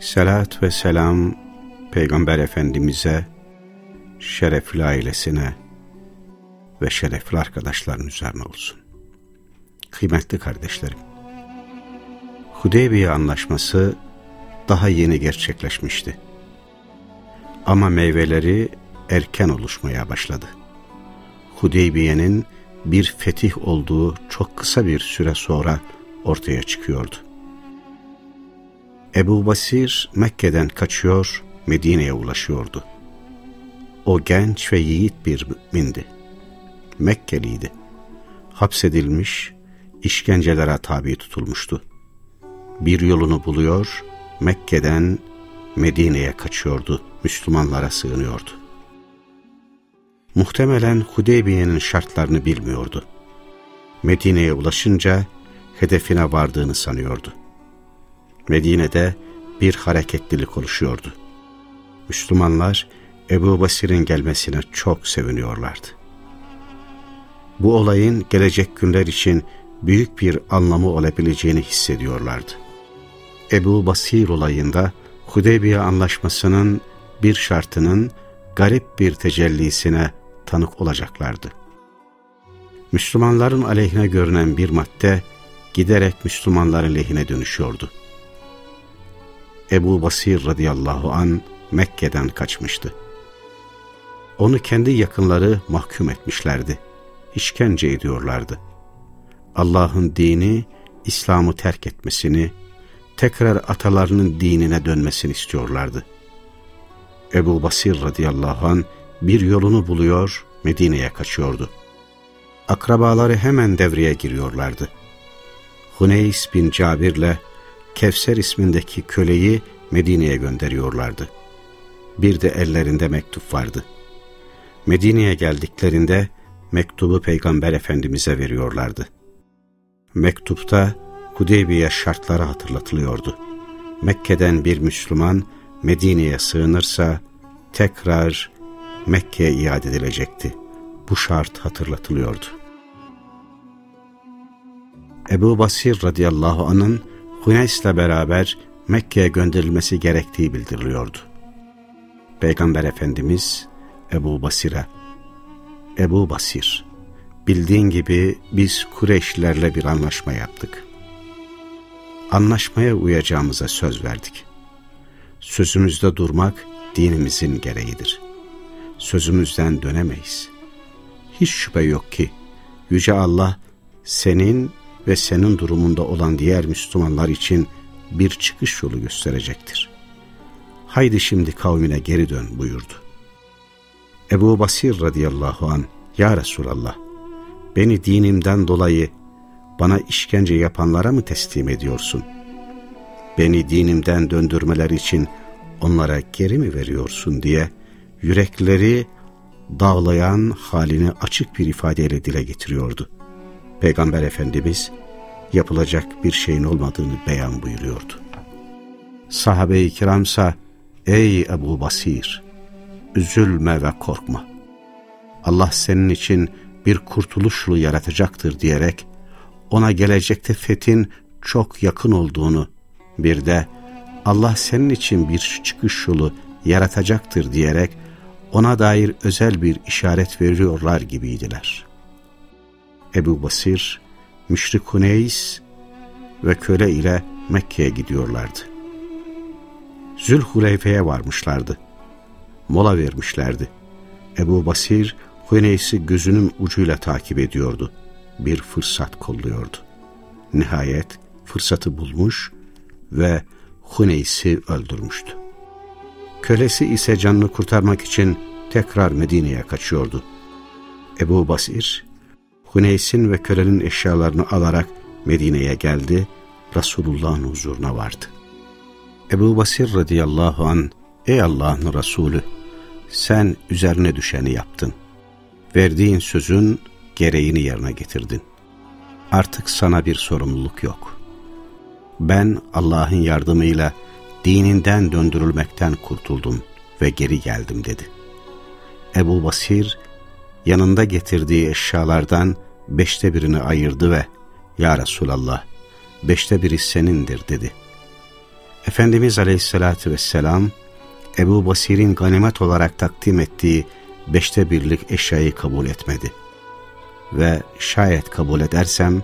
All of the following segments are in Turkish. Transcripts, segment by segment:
Selat ve selam Peygamber Efendimiz'e, şerefli ailesine ve şerefli arkadaşların üzerine olsun. Kıymetli kardeşlerim, Hudeybiye Anlaşması daha yeni gerçekleşmişti. Ama meyveleri erken oluşmaya başladı. Hudeybiye'nin bir fetih olduğu çok kısa bir süre sonra ortaya çıkıyordu. Ebu Basir Mekke'den kaçıyor, Medine'ye ulaşıyordu. O genç ve yiğit bir mümindi. Mekkeliydi. Hapsedilmiş, işkencelere tabi tutulmuştu. Bir yolunu buluyor, Mekke'den Medine'ye kaçıyordu, Müslümanlara sığınıyordu. Muhtemelen Hudeybiye'nin şartlarını bilmiyordu. Medine'ye ulaşınca hedefine vardığını sanıyordu. Medine'de bir hareketlilik oluşuyordu. Müslümanlar Ebu Basir'in gelmesine çok seviniyorlardı. Bu olayın gelecek günler için büyük bir anlamı olabileceğini hissediyorlardı. Ebu Basir olayında Hudeybiye anlaşmasının bir şartının garip bir tecellisine tanık olacaklardı. Müslümanların aleyhine görünen bir madde giderek Müslümanların lehine dönüşüyordu. Ebu Basir radıyallahu an Mekke'den kaçmıştı. Onu kendi yakınları mahkum etmişlerdi. İşkence ediyorlardı. Allah'ın dini, İslam'ı terk etmesini, tekrar atalarının dinine dönmesini istiyorlardı. Ebu Basir radıyallahu an bir yolunu buluyor, Medine'ye kaçıyordu. Akrabaları hemen devreye giriyorlardı. Huneys bin Cabir'le Kevser ismindeki köleyi Medine'ye gönderiyorlardı. Bir de ellerinde mektup vardı. Medine'ye geldiklerinde mektubu Peygamber Efendimiz'e veriyorlardı. Mektupta Hudeybiye şartları hatırlatılıyordu. Mekke'den bir Müslüman Medine'ye sığınırsa tekrar Mekke'ye iade edilecekti. Bu şart hatırlatılıyordu. Ebu Basir radıyallahu anın Huneys'le beraber Mekke'ye gönderilmesi gerektiği bildiriliyordu. Peygamber Efendimiz Ebu Basir'e Ebu Basir, bildiğin gibi biz Kureyşlilerle bir anlaşma yaptık. Anlaşmaya uyacağımıza söz verdik. Sözümüzde durmak dinimizin gereğidir. Sözümüzden dönemeyiz. Hiç şüphe yok ki Yüce Allah senin ve senin durumunda olan diğer Müslümanlar için bir çıkış yolu gösterecektir. Haydi şimdi kavmine geri dön buyurdu. Ebu Basir radıyallahu an Ya Resulallah beni dinimden dolayı bana işkence yapanlara mı teslim ediyorsun? Beni dinimden döndürmeler için onlara geri mi veriyorsun diye yürekleri dağlayan halini açık bir ifadeyle dile getiriyordu. Peygamber Efendimiz yapılacak bir şeyin olmadığını beyan buyuruyordu. Sahabe-i kiramsa ey Ebu Basir üzülme ve korkma. Allah senin için bir kurtuluş yolu yaratacaktır diyerek ona gelecekte fetin çok yakın olduğunu bir de Allah senin için bir çıkış yolu yaratacaktır diyerek ona dair özel bir işaret veriyorlar gibiydiler. Ebu Basir, Müşrik Huneys ve köle ile Mekke'ye gidiyorlardı. Zülhuleyfe'ye varmışlardı. Mola vermişlerdi. Ebu Basir, Huneys'i gözünün ucuyla takip ediyordu. Bir fırsat kolluyordu. Nihayet fırsatı bulmuş ve Huneys'i öldürmüştü. Kölesi ise canını kurtarmak için tekrar Medine'ye kaçıyordu. Ebu Basir, Huneys'in ve kölenin eşyalarını alarak Medine'ye geldi, Resulullah'ın huzuruna vardı. Ebu Basir radıyallahu an Ey Allah'ın Resulü sen üzerine düşeni yaptın. Verdiğin sözün gereğini yerine getirdin. Artık sana bir sorumluluk yok. Ben Allah'ın yardımıyla dininden döndürülmekten kurtuldum ve geri geldim dedi. Ebu Basir yanında getirdiği eşyalardan beşte birini ayırdı ve Ya Resulallah beşte biri senindir dedi. Efendimiz Aleyhisselatü Vesselam Ebu Basir'in ganimet olarak takdim ettiği beşte birlik eşyayı kabul etmedi. Ve şayet kabul edersem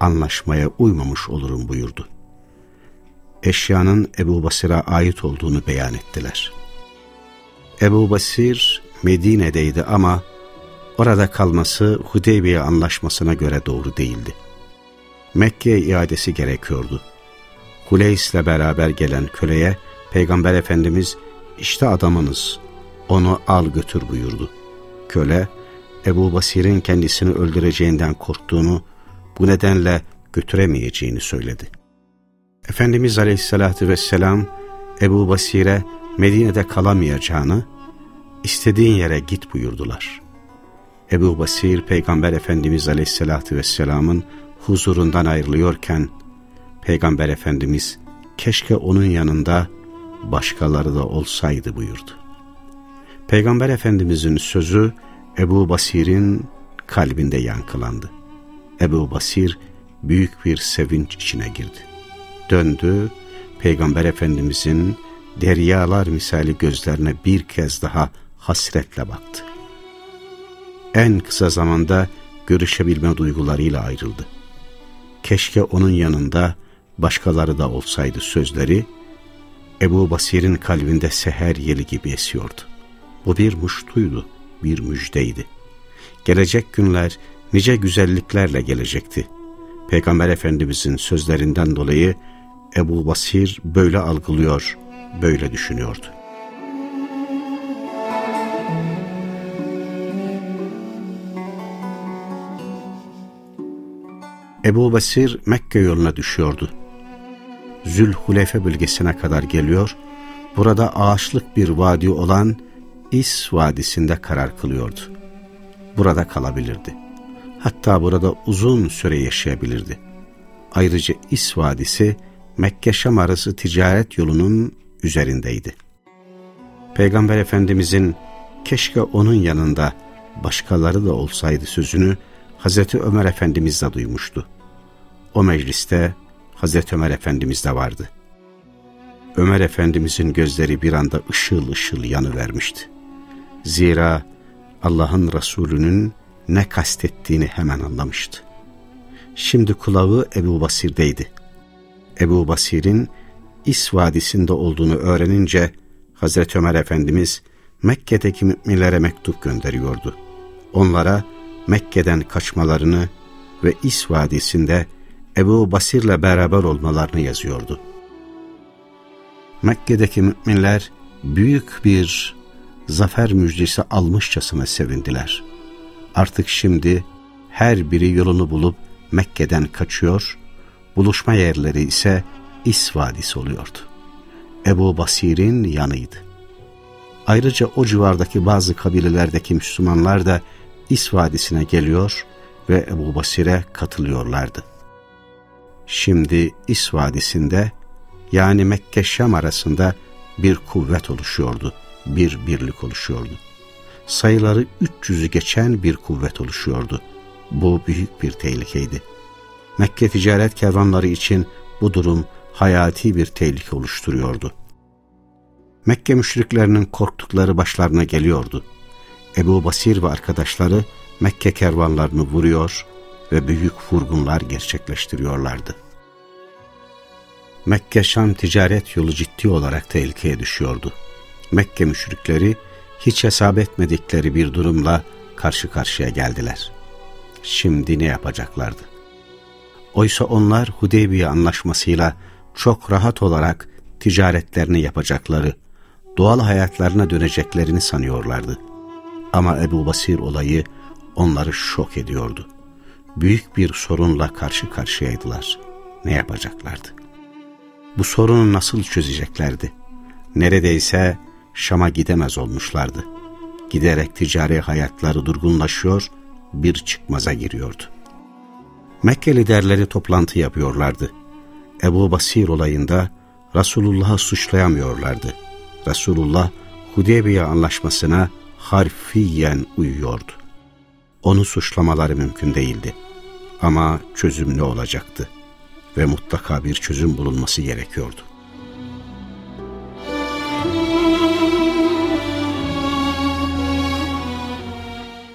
anlaşmaya uymamış olurum buyurdu. Eşyanın Ebu Basir'a ait olduğunu beyan ettiler. Ebu Basir Medine'deydi ama orada kalması Hudeybiye anlaşmasına göre doğru değildi. Mekke'ye iadesi gerekiyordu. Kuleys'le beraber gelen köleye Peygamber Efendimiz işte adamınız onu al götür buyurdu. Köle Ebu Basir'in kendisini öldüreceğinden korktuğunu bu nedenle götüremeyeceğini söyledi. Efendimiz Aleyhisselatü Vesselam Ebu Basir'e Medine'de kalamayacağını istediğin yere git buyurdular. Ebu Basir Peygamber Efendimiz Aleyhisselatü Vesselam'ın huzurundan ayrılıyorken Peygamber Efendimiz keşke onun yanında başkaları da olsaydı buyurdu. Peygamber Efendimizin sözü Ebu Basir'in kalbinde yankılandı. Ebu Basir büyük bir sevinç içine girdi. Döndü, Peygamber Efendimizin deryalar misali gözlerine bir kez daha hasretle baktı. En kısa zamanda görüşebilme duygularıyla ayrıldı. Keşke onun yanında başkaları da olsaydı sözleri, Ebu Basir'in kalbinde seher yeli gibi esiyordu. Bu bir muştuydu, bir müjdeydi. Gelecek günler nice güzelliklerle gelecekti. Peygamber Efendimizin sözlerinden dolayı Ebu Basir böyle algılıyor, böyle düşünüyordu. Ebu Basir Mekke yoluna düşüyordu. Zülhulefe bölgesine kadar geliyor, burada ağaçlık bir vadi olan İs Vadisi'nde karar kılıyordu. Burada kalabilirdi. Hatta burada uzun süre yaşayabilirdi. Ayrıca İs Vadisi, Mekke-Şam arası ticaret yolunun üzerindeydi. Peygamber Efendimizin keşke onun yanında başkaları da olsaydı sözünü Hazreti Ömer Efendimiz de duymuştu. O mecliste Hazreti Ömer Efendimiz de vardı. Ömer Efendimizin gözleri bir anda ışıl ışıl yanıvermişti. Zira Allah'ın Resulü'nün ne kastettiğini hemen anlamıştı. Şimdi kulağı Ebu Basir'deydi. Ebu Basir'in İs Vadisi'nde olduğunu öğrenince Hazreti Ömer Efendimiz Mekke'deki müminlere mektup gönderiyordu. Onlara Mekke'den kaçmalarını ve İs Vadisi'nde Ebu Basir'le beraber olmalarını yazıyordu. Mekke'deki müminler büyük bir zafer müjdesi almışçasına sevindiler. Artık şimdi her biri yolunu bulup Mekke'den kaçıyor, buluşma yerleri ise İs Vadisi oluyordu. Ebu Basir'in yanıydı. Ayrıca o civardaki bazı kabilelerdeki Müslümanlar da İs Vadisi'ne geliyor ve Ebu Basir'e katılıyorlardı. Şimdi İs Vadisi'nde yani Mekke-Şam arasında bir kuvvet oluşuyordu, bir birlik oluşuyordu. Sayıları 300'ü geçen bir kuvvet oluşuyordu. Bu büyük bir tehlikeydi. Mekke ticaret kervanları için bu durum hayati bir tehlike oluşturuyordu. Mekke müşriklerinin korktukları başlarına geliyordu. Ebu Basir ve arkadaşları Mekke kervanlarını vuruyor ve büyük vurgunlar gerçekleştiriyorlardı. Mekke-Şam ticaret yolu ciddi olarak tehlikeye düşüyordu. Mekke müşrikleri hiç hesap etmedikleri bir durumla karşı karşıya geldiler. Şimdi ne yapacaklardı? Oysa onlar Hudeybiye anlaşmasıyla çok rahat olarak ticaretlerini yapacakları, doğal hayatlarına döneceklerini sanıyorlardı. Ama Ebu Basir olayı onları şok ediyordu. Büyük bir sorunla karşı karşıyaydılar. Ne yapacaklardı? bu sorunu nasıl çözeceklerdi? Neredeyse Şam'a gidemez olmuşlardı. Giderek ticari hayatları durgunlaşıyor, bir çıkmaza giriyordu. Mekke liderleri toplantı yapıyorlardı. Ebu Basir olayında Resulullah'ı suçlayamıyorlardı. Resulullah Hudeybiye anlaşmasına harfiyen uyuyordu. Onu suçlamaları mümkün değildi. Ama çözüm ne olacaktı? Ve mutlaka bir çözüm bulunması gerekiyordu.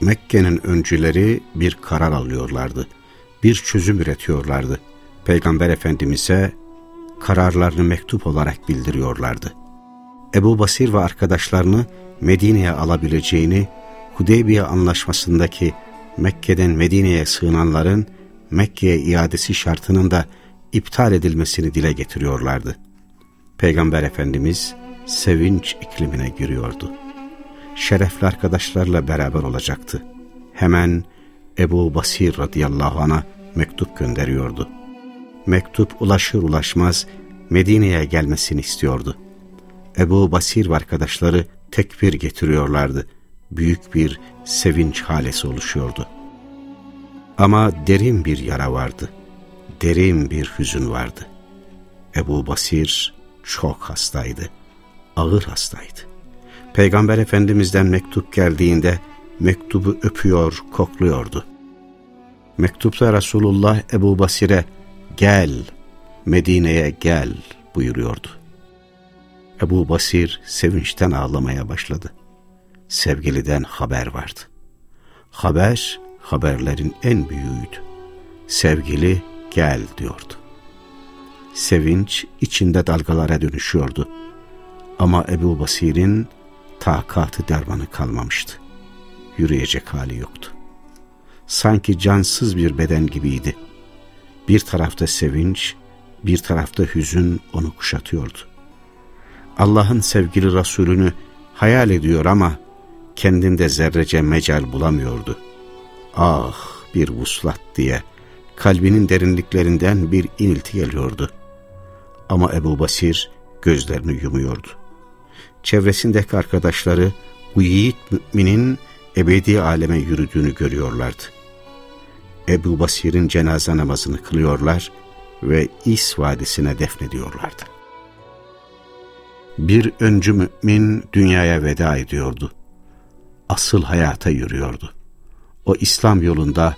Mekke'nin öncüleri bir karar alıyorlardı. Bir çözüm üretiyorlardı. Peygamber Efendimiz'e kararlarını mektup olarak bildiriyorlardı. Ebu Basir ve arkadaşlarını Medine'ye alabileceğini, Hudeybiye anlaşmasındaki Mekke'den Medine'ye sığınanların Mekke'ye iadesi şartının da iptal edilmesini dile getiriyorlardı. Peygamber Efendimiz sevinç iklimine giriyordu. Şerefli arkadaşlarla beraber olacaktı. Hemen Ebu Basir radıyallahu ana mektup gönderiyordu. Mektup ulaşır ulaşmaz Medine'ye gelmesini istiyordu. Ebu Basir ve arkadaşları tekbir getiriyorlardı. Büyük bir sevinç halesi oluşuyordu. Ama derin bir yara vardı. Derin bir hüzün vardı. Ebu Basir çok hastaydı. Ağır hastaydı. Peygamber Efendimiz'den mektup geldiğinde mektubu öpüyor, kokluyordu. Mektupta Resulullah Ebu Basir'e gel, Medine'ye gel buyuruyordu. Ebu Basir sevinçten ağlamaya başladı. Sevgiliden haber vardı. Haber, haberlerin en büyüğüydü. Sevgili gel diyordu. Sevinç içinde dalgalara dönüşüyordu. Ama Ebu Basir'in takatı dermanı kalmamıştı. Yürüyecek hali yoktu. Sanki cansız bir beden gibiydi. Bir tarafta sevinç, bir tarafta hüzün onu kuşatıyordu. Allah'ın sevgili Resulünü hayal ediyor ama kendinde zerrece mecal bulamıyordu. Ah bir vuslat diye kalbinin derinliklerinden bir inilti geliyordu. Ama Ebu Basir gözlerini yumuyordu. Çevresindeki arkadaşları bu yiğit müminin ebedi aleme yürüdüğünü görüyorlardı. Ebu Basir'in cenaze namazını kılıyorlar ve İs Vadisi'ne defnediyorlardı. Bir öncü mümin dünyaya veda ediyordu. Asıl hayata yürüyordu. O İslam yolunda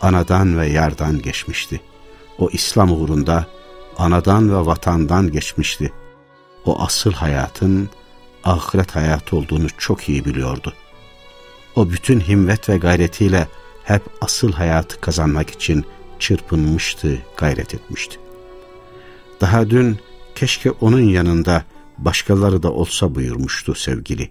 anadan ve yardan geçmişti. O İslam uğrunda anadan ve vatandan geçmişti. O asıl hayatın ahiret hayatı olduğunu çok iyi biliyordu. O bütün himmet ve gayretiyle hep asıl hayatı kazanmak için çırpınmıştı, gayret etmişti. Daha dün keşke onun yanında başkaları da olsa buyurmuştu sevgili.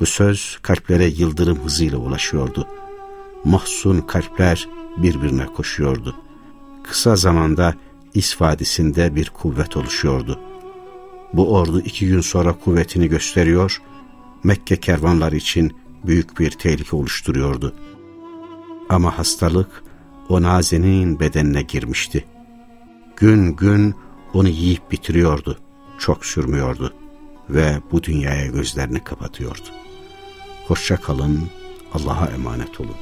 Bu söz kalplere yıldırım hızıyla ulaşıyordu. Mahzun kalpler birbirine koşuyordu. Kısa zamanda İs Vadisi'nde bir kuvvet oluşuyordu. Bu ordu iki gün sonra kuvvetini gösteriyor, Mekke kervanları için büyük bir tehlike oluşturuyordu. Ama hastalık o nazenin bedenine girmişti. Gün gün onu yiyip bitiriyordu çok sürmüyordu ve bu dünyaya gözlerini kapatıyordu. Hoşça kalın, Allah'a emanet olun.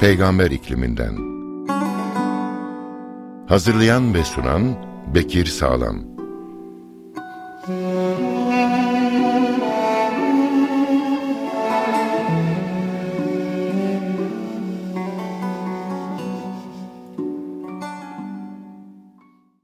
Peygamber ikliminden Hazırlayan ve sunan Bekir Sağlam